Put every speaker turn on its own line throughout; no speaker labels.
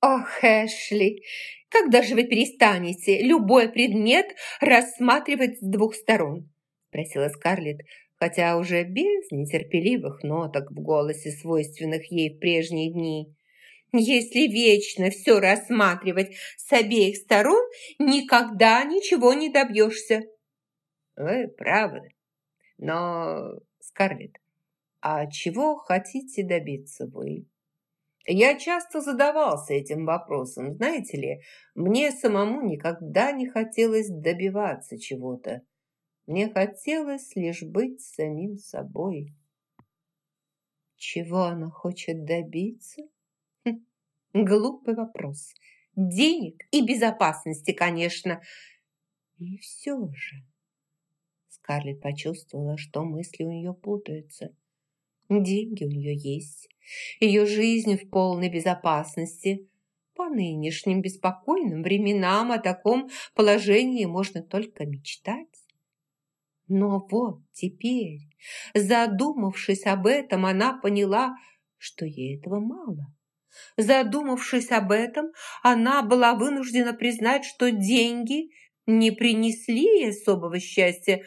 «Ох, Эшли, когда же вы перестанете любой предмет рассматривать с двух сторон?» спросила Скарлетт, хотя уже без нетерпеливых ноток в голосе, свойственных ей в прежние дни. «Если вечно все рассматривать с обеих сторон, никогда ничего не добьешься».
«Вы правы. Но, Скарлетт, а чего хотите добиться вы?» Я часто задавался этим вопросом. Знаете ли, мне самому никогда не хотелось добиваться чего-то. Мне хотелось лишь быть самим собой.
Чего она хочет добиться? Хм, глупый вопрос. Денег и безопасности, конечно. И все же... Скарлетт почувствовала, что мысли у нее путаются. Деньги у нее есть. Ее жизнь в полной безопасности. По нынешним беспокойным временам о таком положении можно только мечтать. Но вот теперь, задумавшись об этом, она поняла, что ей этого мало. Задумавшись об этом, она была вынуждена признать, что деньги не принесли ей особого счастья,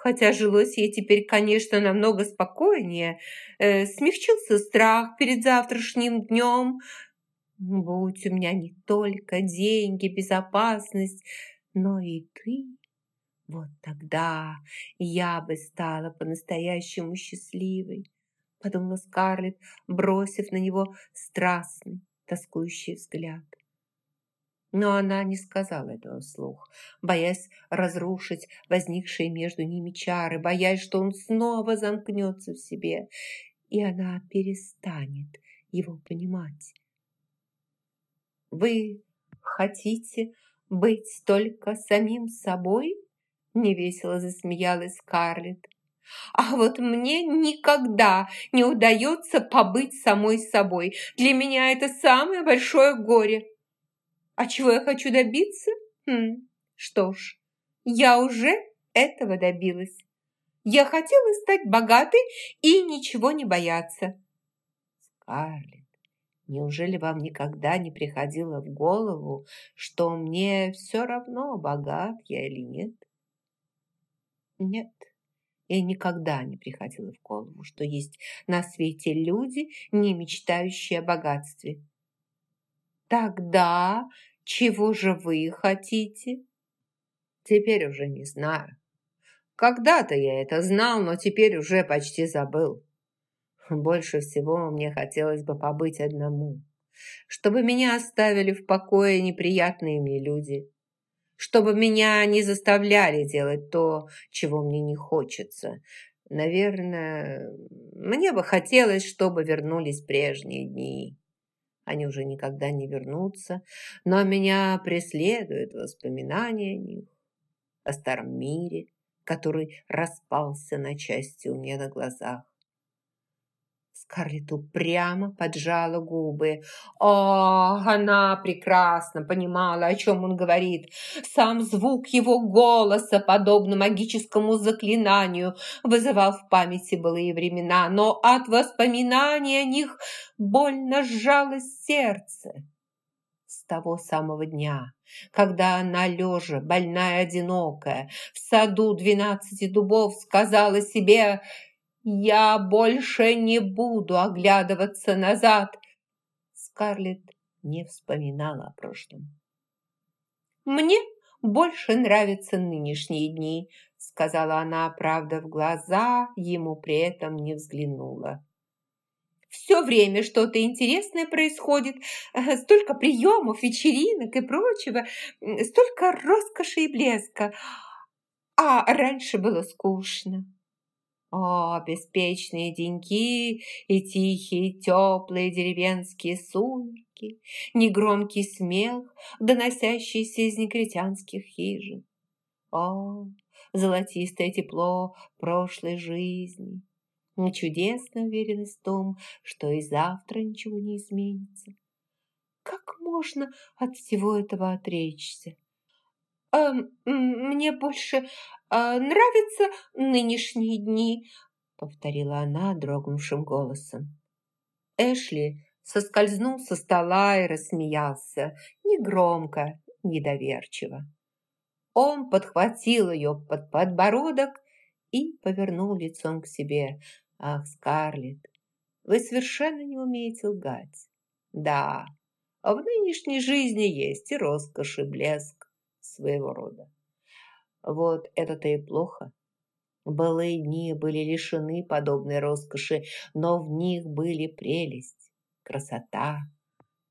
хотя жилось ей теперь, конечно, намного спокойнее. Э, смягчился страх перед завтрашним днем. Будь у меня не только деньги, безопасность, но и ты. Вот тогда я бы стала по-настоящему счастливой, подумала Скарлетт, бросив на него страстный, тоскующий взгляд. Но она не сказала этого вслух, боясь разрушить возникшие между ними чары, боясь, что он снова замкнется в себе, и она перестанет его понимать. «Вы хотите быть только самим собой?» невесело засмеялась Скарлетт. А вот мне никогда не удается побыть самой собой. Для меня это самое большое горе. А чего я хочу добиться? Хм, что ж, я уже этого добилась. Я хотела стать богатой и ничего не бояться.
Скарлетт, неужели вам никогда не приходило в голову, что мне все равно, богат я или нет?
Нет, ей никогда не приходило в голову, что есть на свете люди, не мечтающие о богатстве. Тогда чего же вы хотите?
Теперь уже не знаю. Когда-то я это знал, но теперь уже почти забыл. Больше всего мне хотелось бы побыть одному, чтобы меня оставили в покое неприятные мне люди, чтобы меня не заставляли делать то, чего мне не хочется. Наверное, мне бы хотелось, чтобы вернулись прежние дни. Они уже никогда не вернутся, но меня преследуют воспоминания о них, о старом мире, который распался на части у меня на глазах.
Скарлетт упрямо поджала губы. О, она прекрасно понимала, о чем он говорит. Сам звук его голоса, подобно магическому заклинанию, вызывал в памяти былые времена, но от воспоминаний о них больно сжалось сердце. С того самого дня, когда она, лежа, больная, одинокая, в саду двенадцати дубов, сказала себе «Я больше не буду оглядываться назад!» Скарлетт не вспоминала о прошлом. «Мне больше нравятся нынешние дни», сказала она, правда, в глаза ему при этом не взглянула. Все время что-то интересное происходит, столько приемов, вечеринок и прочего, столько роскоши и блеска. А раньше было скучно. О, беспечные деньки и тихие, теплые деревенские сумерки, негромкий смех, доносящийся из негритянских хижин. О, золотистое тепло прошлой жизни, чудесная уверенность в том, что и завтра ничего не изменится. Как можно от всего этого отречься? «Э, «Мне больше э, нравятся нынешние дни», — повторила она дрогнувшим голосом. Эшли соскользнул со стола и рассмеялся, негромко, недоверчиво. Он подхватил ее под подбородок и повернул лицом к себе. «Ах, Скарлетт, вы совершенно не умеете лгать. Да, в нынешней жизни есть и роскошь, и блеск своего рода. Вот это-то и плохо. Былые дни были лишены подобной роскоши, но в них были прелесть, красота,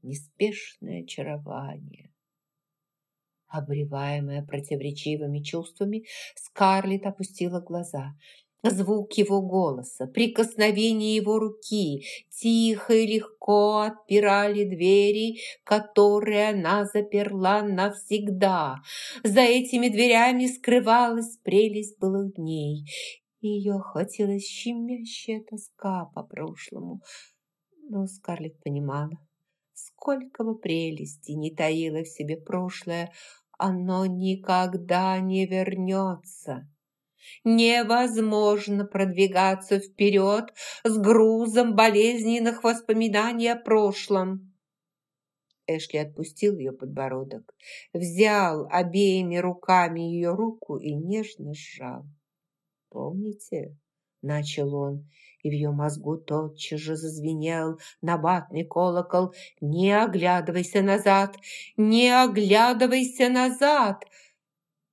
неспешное очарование. Обреваемая противоречивыми чувствами, Скарлетт опустила глаза. Звук его голоса, прикосновение его руки тихо и легко отпирали двери, которые она заперла навсегда. За этими дверями скрывалась прелесть былых дней. Ее охватила щемящая тоска по прошлому. Но Скарлетт понимала, сколько бы прелести не таило в себе прошлое, оно никогда не вернется. Невозможно продвигаться вперед с грузом болезненных воспоминаний о прошлом. Эшли отпустил ее подбородок, взял обеими руками ее руку и нежно сжал. «Помните?» – начал он, и в ее мозгу тотчас же зазвенел набатный колокол. «Не оглядывайся назад! Не оглядывайся назад!»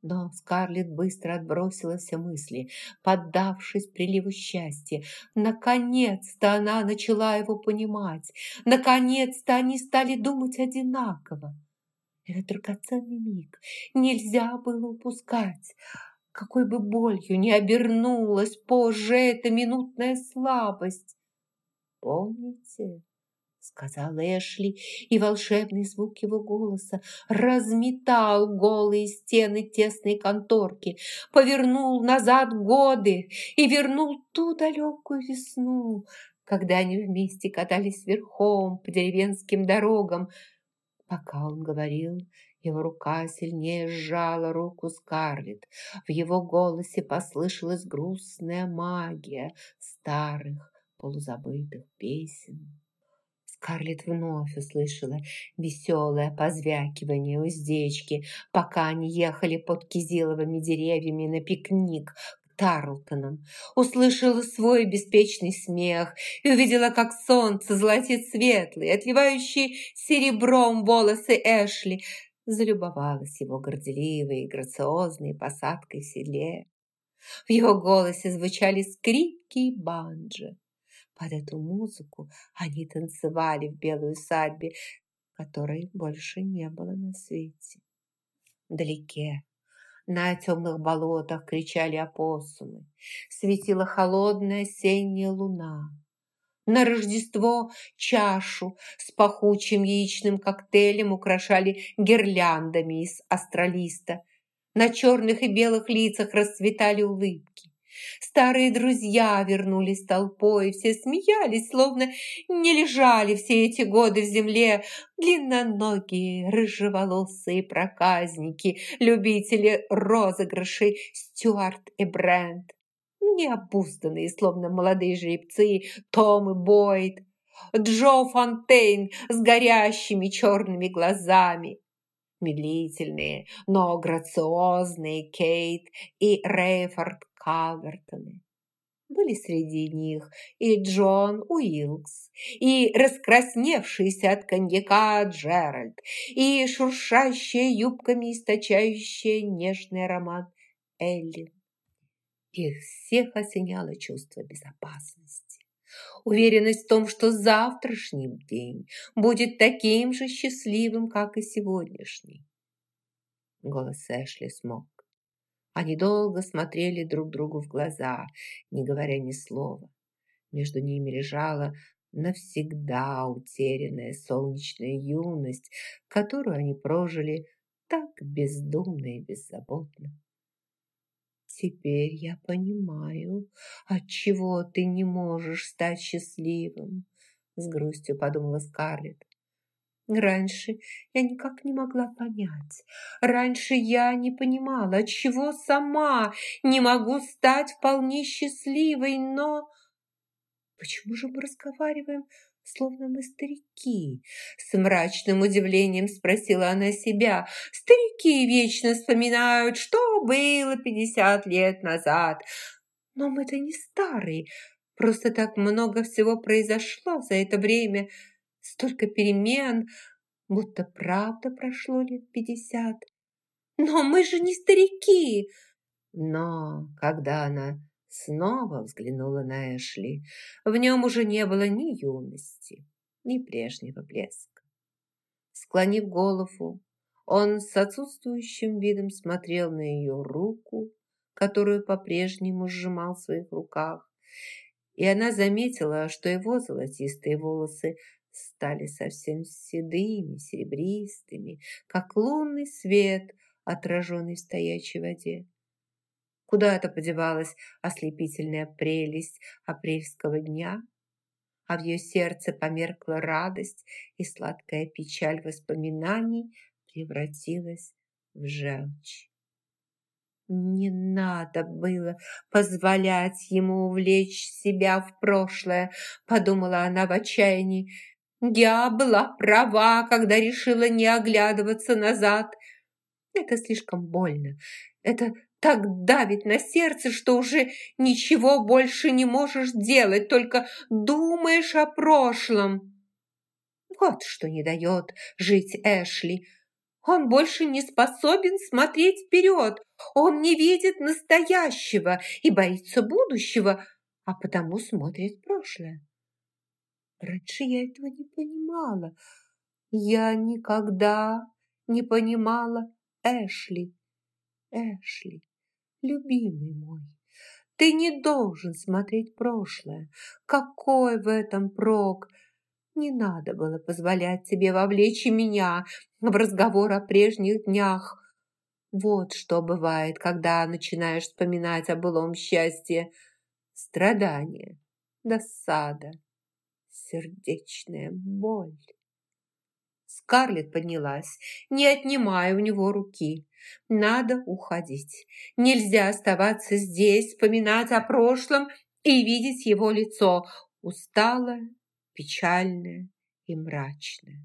Но Скарлетт быстро отбросила все мысли, поддавшись приливу счастья. Наконец-то она начала его понимать. Наконец-то они стали думать одинаково. Этот драгоценный миг нельзя было упускать. Какой бы болью ни обернулась позже эта минутная слабость. Помните, сказал Эшли, и волшебный звук его голоса разметал голые стены тесной конторки, повернул назад годы и вернул ту далекую весну, когда они вместе катались верхом по деревенским дорогам. Пока он говорил, его рука сильнее сжала руку Скарлетт. В его голосе послышалась грустная магия старых полузабытых песен. Скарлетт вновь услышала веселое позвякивание уздечки, пока они ехали под кизиловыми деревьями на пикник к Тарлтонам. Услышала свой беспечный смех и увидела, как солнце золотит светлые, отливающие серебром волосы Эшли. Залюбовалась его горделивой и грациозной посадкой в седле. В его голосе звучали скрипки и банджо. Под эту музыку они танцевали в белой усадьбе, которой больше не было на свете. Вдалеке, на темных болотах кричали опоссумы. Светила холодная осенняя луна. На Рождество чашу с пахучим яичным коктейлем украшали гирляндами из астролиста. На черных и белых лицах расцветали улыбки. Старые друзья вернулись толпой, все смеялись, словно не лежали все эти годы в земле. Длинноногие, рыжеволосые проказники, любители розыгрышей Стюарт и Брент. Необузданные, словно молодые жеребцы, Том и Бойд. Джо Фонтейн с горящими черными глазами медлительные, но грациозные Кейт и Рейфорд Калвертоны. Были среди них и Джон Уилкс, и раскрасневшийся от коньяка Джеральд, и шуршащая юбками источающая нежный аромат Эллен. Их всех осеняло чувство безопасности. Уверенность в том, что завтрашний день будет таким же счастливым, как и сегодняшний. Голос Эшли смог. Они долго смотрели друг другу в глаза, не говоря ни слова. Между ними лежала навсегда утерянная солнечная юность, которую они прожили так бездумно и беззаботно. «Теперь я понимаю, отчего ты не можешь стать счастливым», с грустью подумала Скарлетт. Раньше я никак не могла понять. Раньше я не понимала, отчего сама не могу стать вполне счастливой, но... Почему же мы разговариваем словно мы старики. С мрачным удивлением спросила она себя. Старики вечно вспоминают, что было пятьдесят лет назад. Но мы-то не старые. Просто так много всего произошло за это время. Столько перемен, будто правда прошло лет пятьдесят. Но мы же не старики. Но когда она снова взглянула на Эшли. В нем уже не было ни юности, ни прежнего блеска. Склонив голову, он с отсутствующим видом смотрел на ее руку, которую по-прежнему сжимал в своих руках, и она заметила, что его золотистые волосы стали совсем седыми, серебристыми, как лунный свет, отраженный в стоячей воде. Куда-то подевалась ослепительная прелесть апрельского дня, а в ее сердце померкла радость, и сладкая печаль воспоминаний превратилась в желчь. Не надо было позволять ему увлечь себя в прошлое, подумала она в отчаянии. Я была права, когда решила не оглядываться назад. Это слишком больно. Это так давит на сердце, что уже ничего больше не можешь делать, только думаешь о прошлом. Вот что не дает жить Эшли. Он больше не способен смотреть вперед. Он не видит настоящего и боится будущего, а потому смотрит прошлое. Раньше я этого не понимала. Я никогда не понимала Эшли. Эшли любимый мой, ты не должен смотреть прошлое. Какой в этом прок? Не надо было позволять тебе вовлечь меня в разговор о прежних днях. Вот что бывает, когда начинаешь вспоминать о былом счастье. Страдание, досада, сердечная боль. Скарлетт поднялась, не отнимая у него руки. Надо уходить. Нельзя оставаться здесь, вспоминать о прошлом и видеть его лицо, усталое, печальное и мрачное.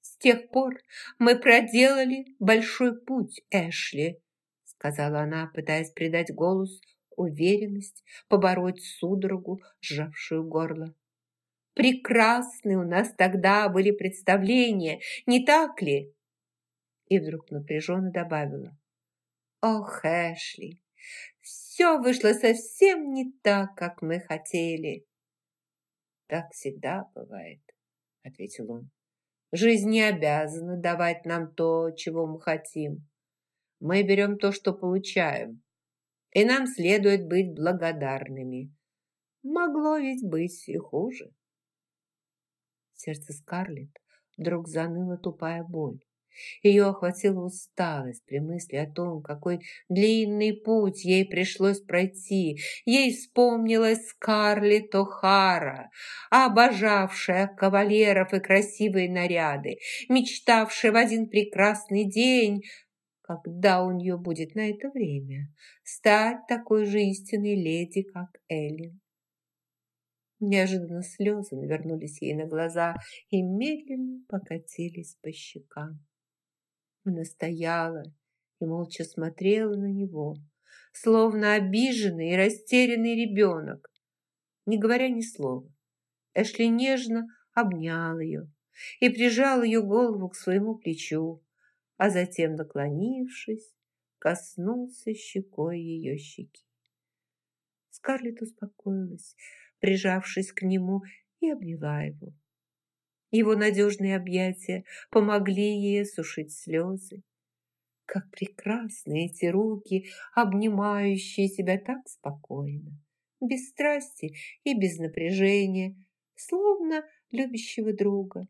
С тех пор мы проделали большой путь, Эшли, сказала она, пытаясь придать голос уверенность, побороть судорогу, сжавшую горло. Прекрасные у нас тогда были представления, не так ли? И вдруг напряженно добавила. Ох, Эшли, все вышло совсем не так, как мы хотели. Так всегда бывает, ответил он. Жизнь не обязана давать нам то, чего мы хотим. Мы берем то, что получаем, и нам следует быть благодарными. Могло ведь быть и хуже сердце Скарлетт вдруг заныла тупая боль. Ее охватила усталость при мысли о том, какой длинный путь ей пришлось пройти. Ей вспомнилась Скарлетт О'Хара, обожавшая кавалеров и красивые наряды, мечтавшая в один прекрасный день, когда у нее будет на это время, стать такой же истинной леди, как Эллен. Неожиданно слезы навернулись ей на глаза и медленно покатились по щекам. Она стояла и молча смотрела на него, словно обиженный и растерянный ребенок. Не говоря ни слова, Эшли нежно обнял ее и прижал ее голову к своему плечу, а затем, наклонившись, коснулся щекой ее щеки. Скарлетт успокоилась, прижавшись к нему, и обняла его. Его надежные объятия помогли ей сушить слезы. Как прекрасны эти руки, обнимающие себя так спокойно, без страсти и без напряжения, словно любящего друга.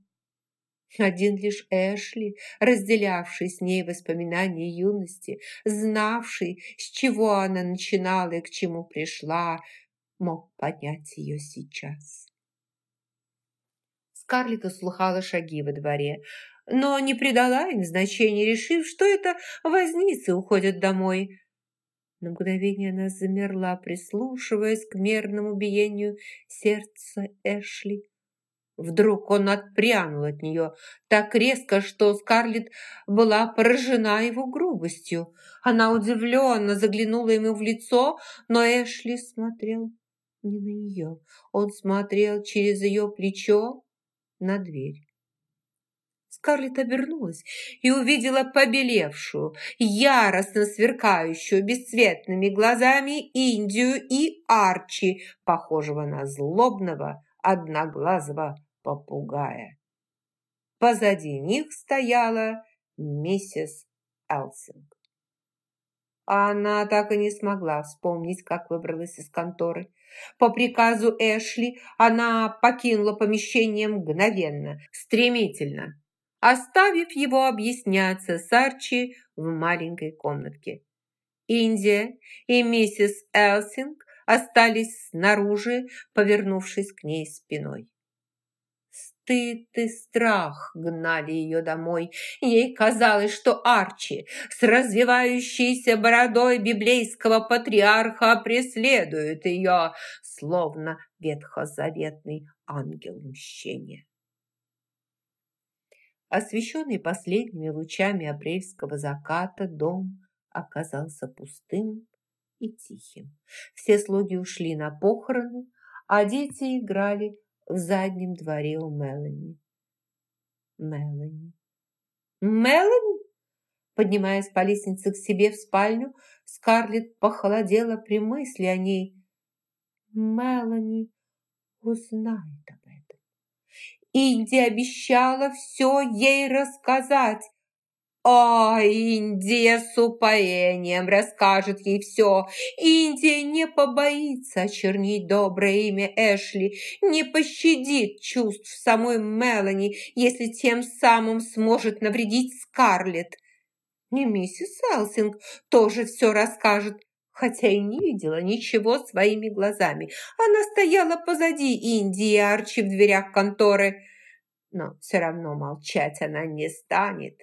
Один лишь Эшли, разделявший с ней воспоминания юности, знавший, с чего она начинала и к чему пришла, мог поднять ее сейчас. Скарлетт услыхала шаги во дворе, но не придала им значения, решив, что это возницы уходят домой.
На мгновение она замерла, прислушиваясь к мерному биению сердца Эшли. Вдруг он отпрянул от нее так резко, что Скарлетт была поражена его грубостью. Она удивленно заглянула ему в лицо, но Эшли смотрел не на нее. Он смотрел через ее плечо на дверь. Скарлетт обернулась и увидела побелевшую, яростно сверкающую бесцветными глазами Индию и Арчи, похожего на злобного одноглазого попугая. Позади них стояла миссис Элсинг. Она так и не смогла вспомнить, как выбралась из конторы. По приказу Эшли она покинула помещение мгновенно, стремительно, оставив его объясняться с Арчи в маленькой комнатке. Индия и миссис Элсинг остались снаружи, повернувшись к ней спиной. Стыд и страх гнали ее домой. Ей казалось, что Арчи с развивающейся бородой библейского патриарха преследует ее, словно ветхозаветный ангел мщения. Освещенный последними лучами апрельского заката, дом оказался пустым и тихим. Все слуги ушли на похороны, а дети играли в заднем дворе у Мелани. Мелани. Мелани? Поднимаясь по лестнице к себе в спальню, Скарлетт похолодела при мысли о ней. Мелани узнает об этом. Инди обещала все ей рассказать. А Индия с упоением расскажет ей все. Индия не побоится очернить доброе имя Эшли, не пощадит чувств самой Мелани, если тем самым сможет навредить Скарлетт. И миссис Элсинг тоже все расскажет, хотя и не видела ничего своими глазами. Она стояла позади Индии Арчи в дверях конторы, но все равно молчать она не станет.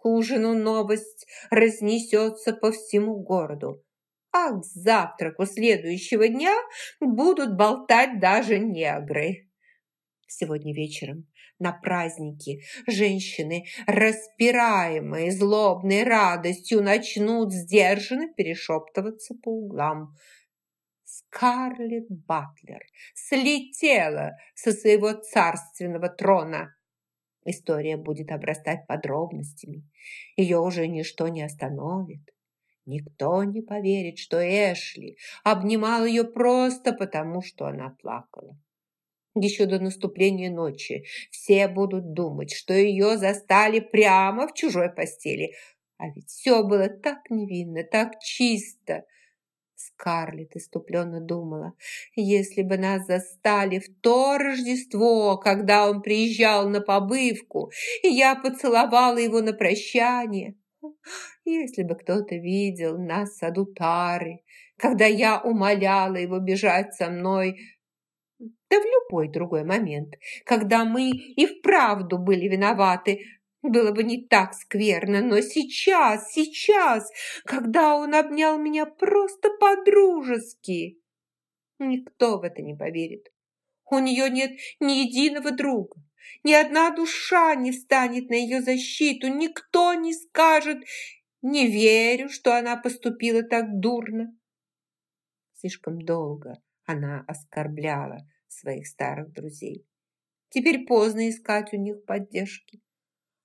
К ужину новость разнесется по всему городу. А к завтраку следующего дня будут болтать даже негры. Сегодня вечером на празднике женщины, распираемые злобной радостью, начнут сдержанно перешептываться по углам. Скарлетт Батлер слетела со своего царственного трона. История будет обрастать подробностями. Ее уже ничто не остановит. Никто не поверит, что Эшли обнимал ее просто потому, что она плакала. Еще до наступления ночи все будут думать, что ее застали прямо в чужой постели. А ведь все было так невинно, так чисто – Скарлетт иступленно думала, если бы нас застали в то Рождество, когда он приезжал на побывку, и я поцеловала его на прощание. Если бы кто-то видел нас в саду Тары, когда я умоляла его бежать со мной, да в любой другой момент, когда мы и вправду были виноваты, было бы не так скверно, но сейчас, сейчас, когда он обнял меня просто по-дружески, никто в это не поверит. У нее нет ни единого друга, ни одна душа не встанет на ее защиту, никто не скажет «не верю, что она поступила так дурно». Слишком долго она оскорбляла своих старых друзей. Теперь поздно искать у них поддержки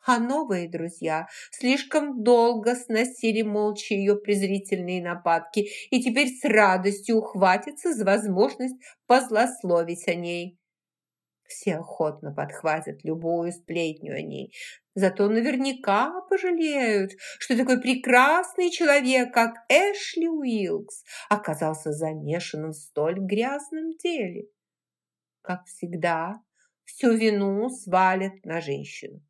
а новые друзья слишком долго сносили молча ее презрительные нападки и теперь с радостью ухватятся за возможность позлословить о ней. Все охотно подхватят любую сплетню о ней, зато наверняка пожалеют, что такой прекрасный человек, как Эшли Уилкс, оказался замешанным в столь грязном деле. Как всегда, всю вину свалят на женщину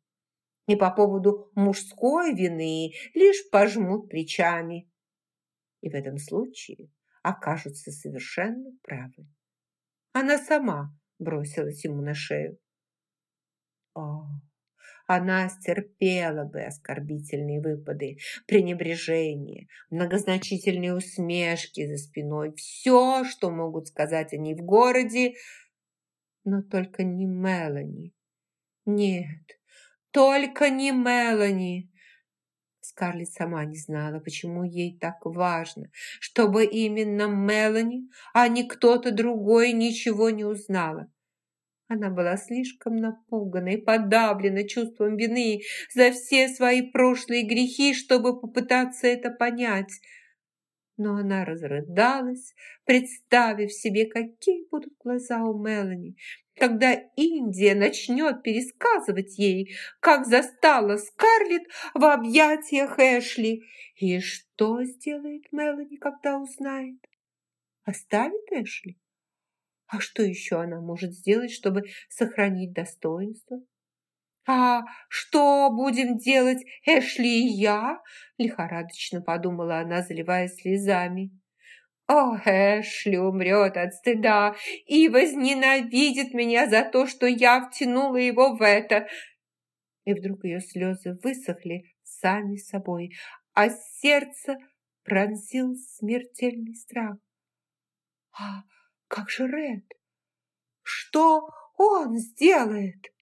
и по поводу мужской вины лишь пожмут плечами. И в этом случае окажутся совершенно правы. Она сама бросилась ему на шею. О,
она стерпела бы оскорбительные выпады, пренебрежение, многозначительные усмешки за спиной, все, что могут сказать они в городе, но только не Мелани. Нет, только не Мелани. Скарлетт сама не знала, почему ей так важно, чтобы именно Мелани, а не кто-то другой ничего не узнала. Она была слишком напугана и подавлена чувством вины за все свои прошлые грехи, чтобы попытаться это понять. Но она разрыдалась, представив себе, какие будут глаза у Мелани, когда Индия начнет пересказывать ей, как застала Скарлетт в объятиях Эшли. И что сделает Мелани, когда узнает? Оставит Эшли? А что еще она может сделать, чтобы сохранить достоинство? «А что будем делать, Эшли и я?» – лихорадочно подумала она, заливаясь слезами. О, Эшли умрет от стыда и возненавидит меня за то, что я втянула его в это. И вдруг ее слезы высохли сами собой, а сердце пронзил смертельный страх. А как же Ред? Что он сделает?